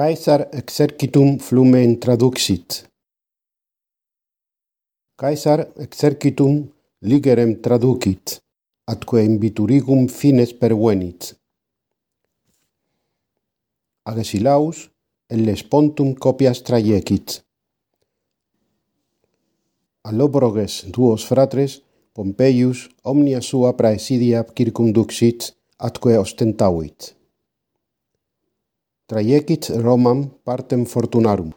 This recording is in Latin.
Caesar exercitum flumen traduxit. Caesar exercitum ligerem traducit, atque imbiturigum fines pervenit. Agesilaus elles pontum copias traiecit. Allobroges duos fratres, Pompeius omnia sua praesidia circumduxit, atque ostentavit. Traiecit Romam partem fortunarum.